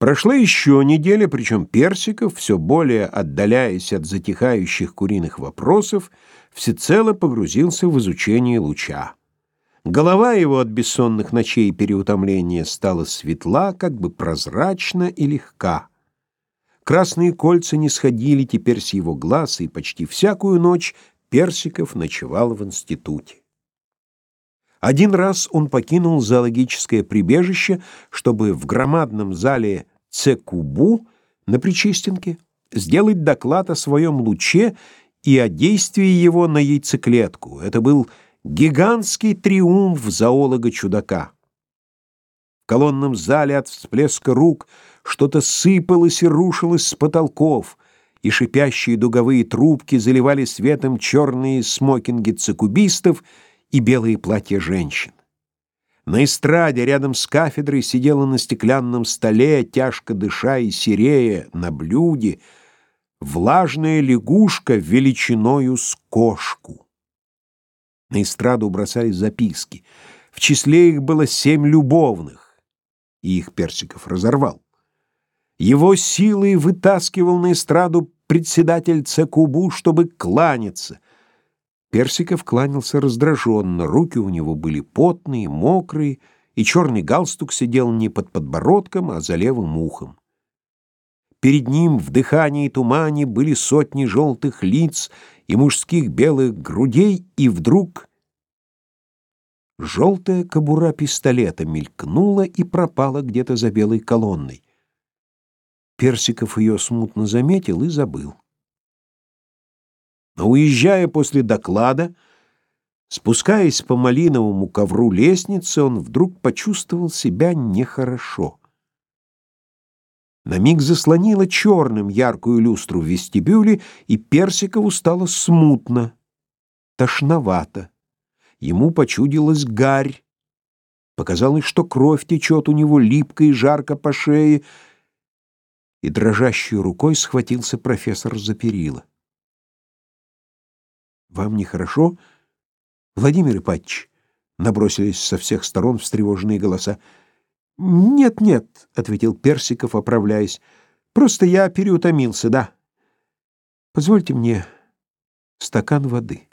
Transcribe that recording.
Прошла еще неделя, причем Персиков, все более отдаляясь от затихающих куриных вопросов, всецело погрузился в изучение луча. Голова его от бессонных ночей и переутомления стала светла, как бы прозрачна и легка. Красные кольца не сходили теперь с его глаз, и почти всякую ночь Персиков ночевал в институте. Один раз он покинул зоологическое прибежище, чтобы в громадном зале Цекубу на Причистенке сделать доклад о своем луче и о действии его на яйцеклетку. Это был гигантский триумф зоолога-чудака. В колонном зале от всплеска рук что-то сыпалось и рушилось с потолков, и шипящие дуговые трубки заливали светом черные смокинги цикубистов и белые платья женщин. На эстраде рядом с кафедрой сидела на стеклянном столе, тяжко дыша и серея, на блюде, влажная лягушка величиною с кошку. На эстраду бросались записки. В числе их было семь любовных, и их Персиков разорвал. Его силой вытаскивал на эстраду председатель ЦКУБУ, чтобы кланяться — Персиков кланялся раздраженно, руки у него были потные, мокрые, и черный галстук сидел не под подбородком, а за левым ухом. Перед ним в дыхании и тумане были сотни желтых лиц и мужских белых грудей, и вдруг желтая кобура пистолета мелькнула и пропала где-то за белой колонной. Персиков ее смутно заметил и забыл. Но уезжая после доклада, спускаясь по малиновому ковру лестницы, он вдруг почувствовал себя нехорошо. На миг заслонило черным яркую люстру в вестибюле, и Персикову стало смутно, тошновато. Ему почудилась гарь. Показалось, что кровь течет у него липко и жарко по шее, и дрожащей рукой схватился профессор за перила. Вам нехорошо? Владимир Ипатьевич, набросились со всех сторон встревоженные голоса. Нет, нет, ответил Персиков, оправляясь. Просто я переутомился, да. Позвольте мне стакан воды.